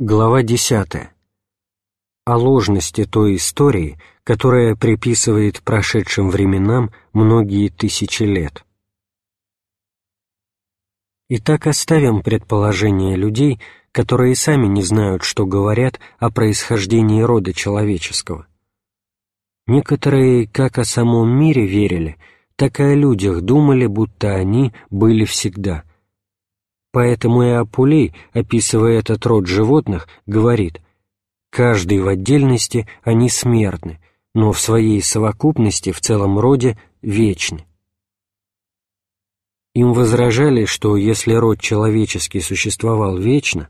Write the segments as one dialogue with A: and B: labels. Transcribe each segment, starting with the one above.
A: Глава 10. О ложности той истории, которая приписывает прошедшим временам многие тысячи лет. Итак, оставим предположение людей, которые сами не знают, что говорят о происхождении рода человеческого. Некоторые как о самом мире верили, так и о людях думали, будто они были всегда – Поэтому и Апулей, описывая этот род животных, говорит «каждый в отдельности они смертны, но в своей совокупности в целом роде вечны». Им возражали, что если род человеческий существовал вечно,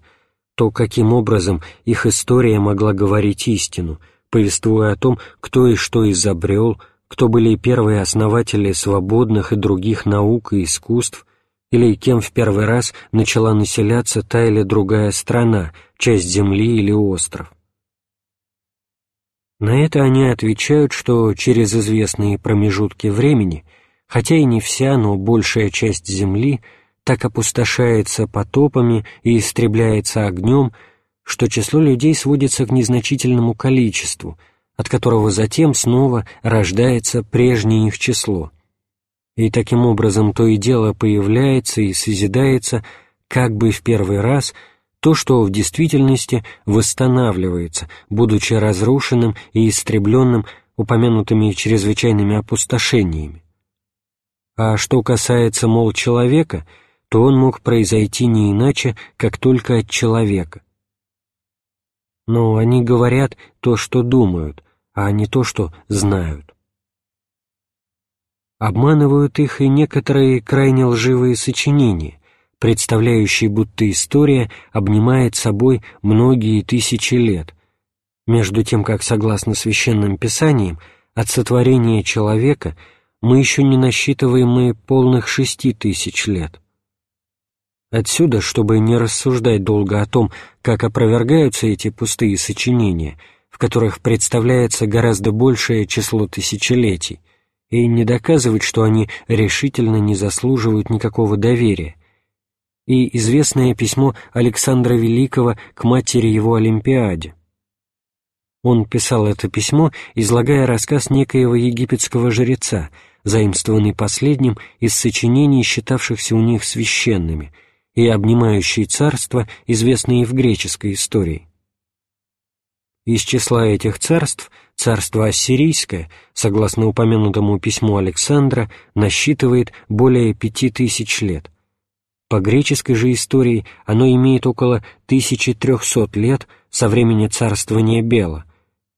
A: то каким образом их история могла говорить истину, повествуя о том, кто и что изобрел, кто были первые основатели свободных и других наук и искусств, или кем в первый раз начала населяться та или другая страна, часть земли или остров. На это они отвечают, что через известные промежутки времени, хотя и не вся, но большая часть земли так опустошается потопами и истребляется огнем, что число людей сводится к незначительному количеству, от которого затем снова рождается прежнее их число — и таким образом то и дело появляется и созидается как бы в первый раз то, что в действительности восстанавливается, будучи разрушенным и истребленным упомянутыми чрезвычайными опустошениями. А что касается, мол, человека, то он мог произойти не иначе, как только от человека. Но они говорят то, что думают, а не то, что знают. Обманывают их и некоторые крайне лживые сочинения, представляющие, будто история обнимает собой многие тысячи лет, между тем как, согласно священным писаниям, от сотворения человека мы еще не насчитываем и полных шести тысяч лет. Отсюда, чтобы не рассуждать долго о том, как опровергаются эти пустые сочинения, в которых представляется гораздо большее число тысячелетий, и не доказывать, что они решительно не заслуживают никакого доверия. И известное письмо Александра Великого к матери его Олимпиаде. Он писал это письмо, излагая рассказ некоего египетского жреца, заимствованный последним из сочинений, считавшихся у них священными, и обнимающий царство, известные в греческой истории. Из числа этих царств царство Ассирийское, согласно упомянутому письму Александра, насчитывает более пяти тысяч лет. По греческой же истории оно имеет около 1300 лет со времени царствования Бела.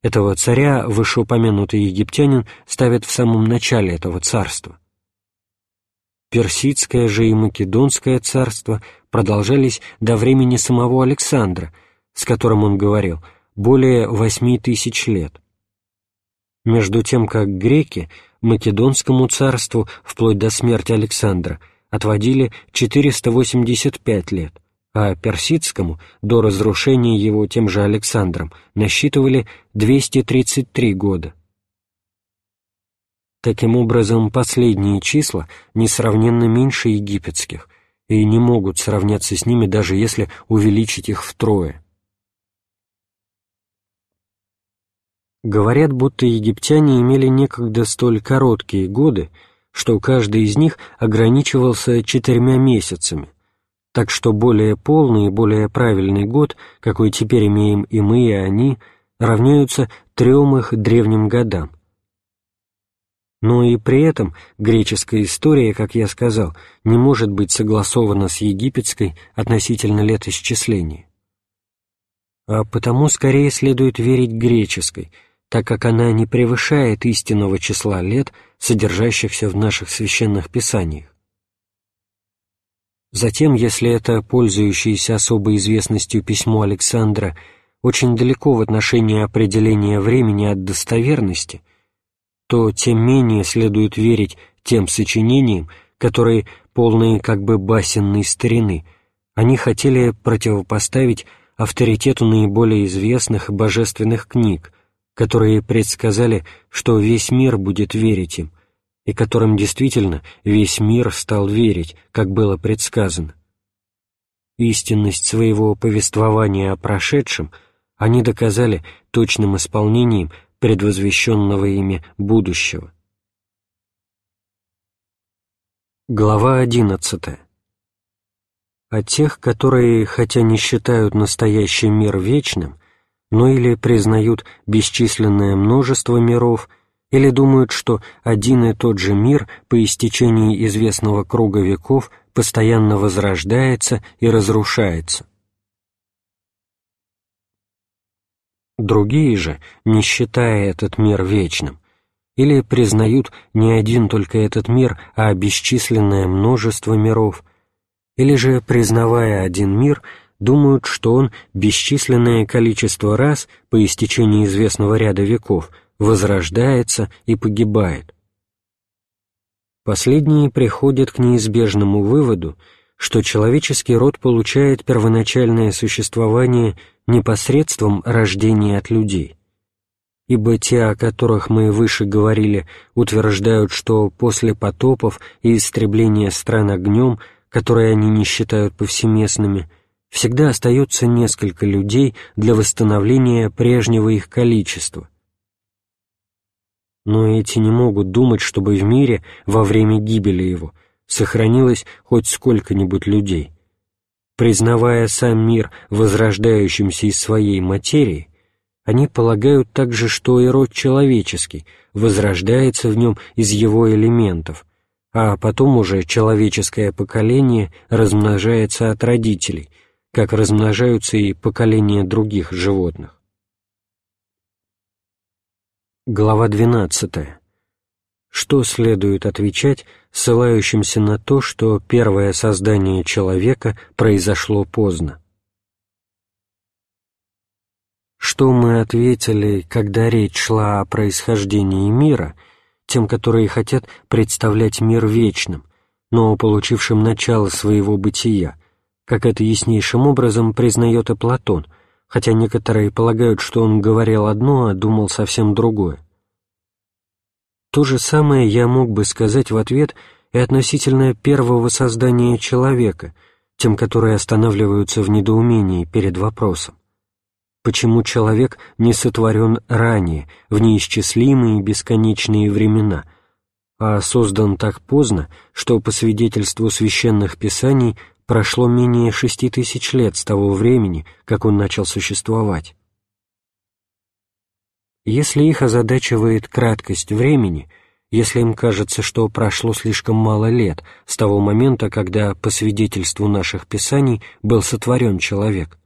A: Этого царя вышеупомянутый египтянин ставит в самом начале этого царства. Персидское же и Македонское царство продолжались до времени самого Александра, с которым он говорил – более восьми тысяч лет. Между тем, как греки Македонскому царству вплоть до смерти Александра отводили 485 лет, а персидскому до разрушения его тем же Александром насчитывали 233 года. Таким образом, последние числа несравненно меньше египетских и не могут сравняться с ними, даже если увеличить их втрое. Говорят, будто египтяне имели некогда столь короткие годы, что каждый из них ограничивался четырьмя месяцами, так что более полный и более правильный год, какой теперь имеем и мы, и они, равняются трем их древним годам. Но и при этом греческая история, как я сказал, не может быть согласована с египетской относительно летосчисления. А потому скорее следует верить греческой – так как она не превышает истинного числа лет, содержащихся в наших священных писаниях. Затем, если это пользующееся особой известностью письмо Александра очень далеко в отношении определения времени от достоверности, то тем менее следует верить тем сочинениям, которые, полные как бы басенной старины, они хотели противопоставить авторитету наиболее известных божественных книг, которые предсказали, что весь мир будет верить им, и которым действительно весь мир стал верить, как было предсказано. Истинность своего повествования о прошедшем они доказали точным исполнением предвозвещенного ими будущего. Глава одиннадцатая. О тех, которые, хотя не считают настоящий мир вечным, но или признают бесчисленное множество миров, или думают, что один и тот же мир по истечении известного круга веков постоянно возрождается и разрушается. Другие же, не считая этот мир вечным, или признают не один только этот мир, а бесчисленное множество миров, или же, признавая один мир, думают, что он бесчисленное количество раз по истечении известного ряда веков возрождается и погибает. Последние приходят к неизбежному выводу, что человеческий род получает первоначальное существование непосредством рождения от людей. Ибо те, о которых мы выше говорили, утверждают, что после потопов и истребления стран огнем, которые они не считают повсеместными, всегда остается несколько людей для восстановления прежнего их количества. Но эти не могут думать, чтобы в мире во время гибели его сохранилось хоть сколько-нибудь людей. Признавая сам мир возрождающимся из своей материи, они полагают также, что и род человеческий возрождается в нем из его элементов, а потом уже человеческое поколение размножается от родителей, как размножаются и поколения других животных. Глава 12. Что следует отвечать ссылающимся на то, что первое создание человека произошло поздно. Что мы ответили, когда речь шла о происхождении мира, тем, которые хотят представлять мир вечным, но получившим начало своего бытия, как это яснейшим образом признает и Платон, хотя некоторые полагают, что он говорил одно, а думал совсем другое. То же самое я мог бы сказать в ответ и относительно первого создания человека, тем, которые останавливаются в недоумении перед вопросом. Почему человек не сотворен ранее, в неисчислимые бесконечные времена, а создан так поздно, что, по свидетельству священных писаний, прошло менее шести тысяч лет с того времени, как он начал существовать? Если их озадачивает краткость времени, если им кажется, что прошло слишком мало лет с того момента, когда, по свидетельству наших писаний, был сотворен человек,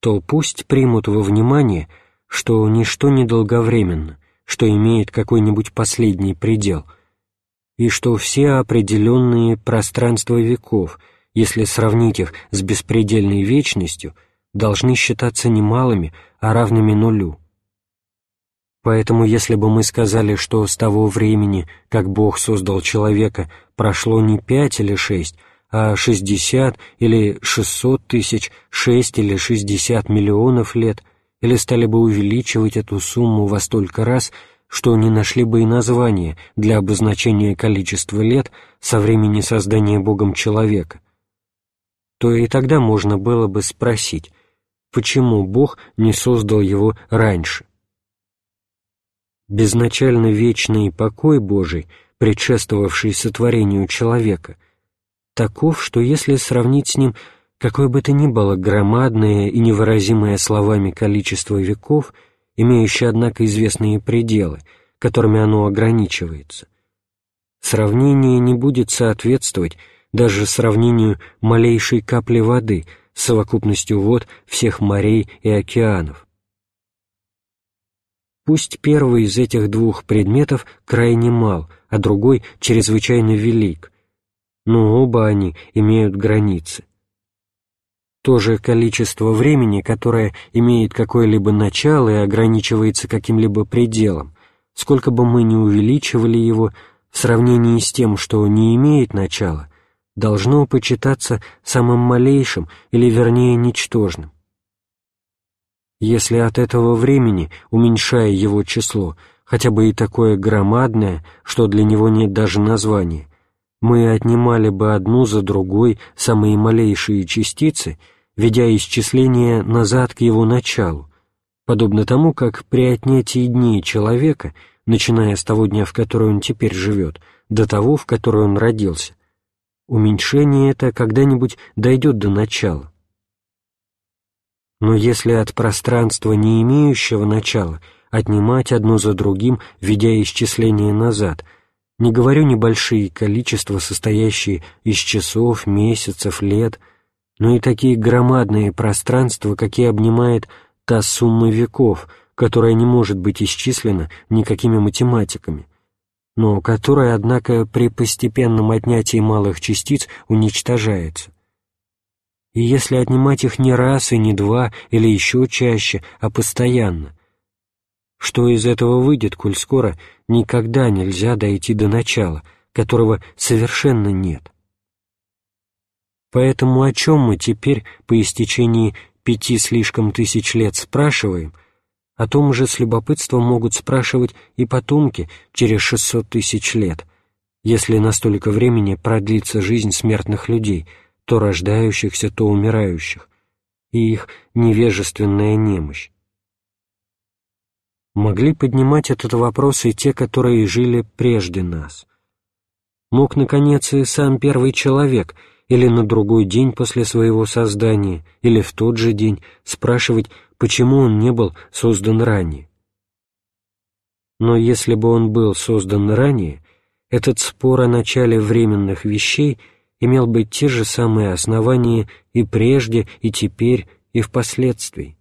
A: то пусть примут во внимание, что ничто не долговременно, что имеет какой-нибудь последний предел, и что все определенные пространства веков, если сравнить их с беспредельной вечностью, должны считаться не малыми, а равными нулю. Поэтому если бы мы сказали, что с того времени, как Бог создал человека, прошло не пять или шесть, а шестьдесят или шестьсот тысяч, шесть или шестьдесят миллионов лет, или стали бы увеличивать эту сумму во столько раз, что не нашли бы и название для обозначения количества лет со времени создания Богом человека, то и тогда можно было бы спросить, почему Бог не создал его раньше. Безначально вечный покой Божий, предшествовавший сотворению человека, таков, что если сравнить с ним какое бы то ни было громадное и невыразимое словами количество веков, имеющее, однако, известные пределы, которыми оно ограничивается, сравнение не будет соответствовать даже сравнению малейшей капли воды с совокупностью вод всех морей и океанов. Пусть первый из этих двух предметов крайне мал, а другой чрезвычайно велик, но оба они имеют границы. То же количество времени, которое имеет какое-либо начало и ограничивается каким-либо пределом, сколько бы мы ни увеличивали его, в сравнении с тем, что не имеет начала, должно почитаться самым малейшим или, вернее, ничтожным. Если от этого времени, уменьшая его число, хотя бы и такое громадное, что для него нет даже названия, мы отнимали бы одну за другой самые малейшие частицы, ведя исчисление назад к его началу, подобно тому, как при отнятии дней человека, начиная с того дня, в который он теперь живет, до того, в который он родился, уменьшение это когда-нибудь дойдет до начала. Но если от пространства, не имеющего начала, отнимать одно за другим, ведя исчисление назад – не говорю небольшие количества, состоящие из часов, месяцев, лет, но и такие громадные пространства, какие обнимает та сумма веков, которая не может быть исчислена никакими математиками, но которая, однако, при постепенном отнятии малых частиц уничтожается. И если отнимать их не раз и не два или еще чаще, а постоянно – что из этого выйдет, коль скоро никогда нельзя дойти до начала, которого совершенно нет? Поэтому о чем мы теперь по истечении пяти слишком тысяч лет спрашиваем, о том же с любопытством могут спрашивать и потомки через шестьсот тысяч лет, если на столько времени продлится жизнь смертных людей, то рождающихся, то умирающих, и их невежественная немощь могли поднимать этот вопрос и те, которые жили прежде нас. Мог, наконец, и сам первый человек или на другой день после своего создания, или в тот же день спрашивать, почему он не был создан ранее. Но если бы он был создан ранее, этот спор о начале временных вещей имел бы те же самые основания и прежде, и теперь, и впоследствии.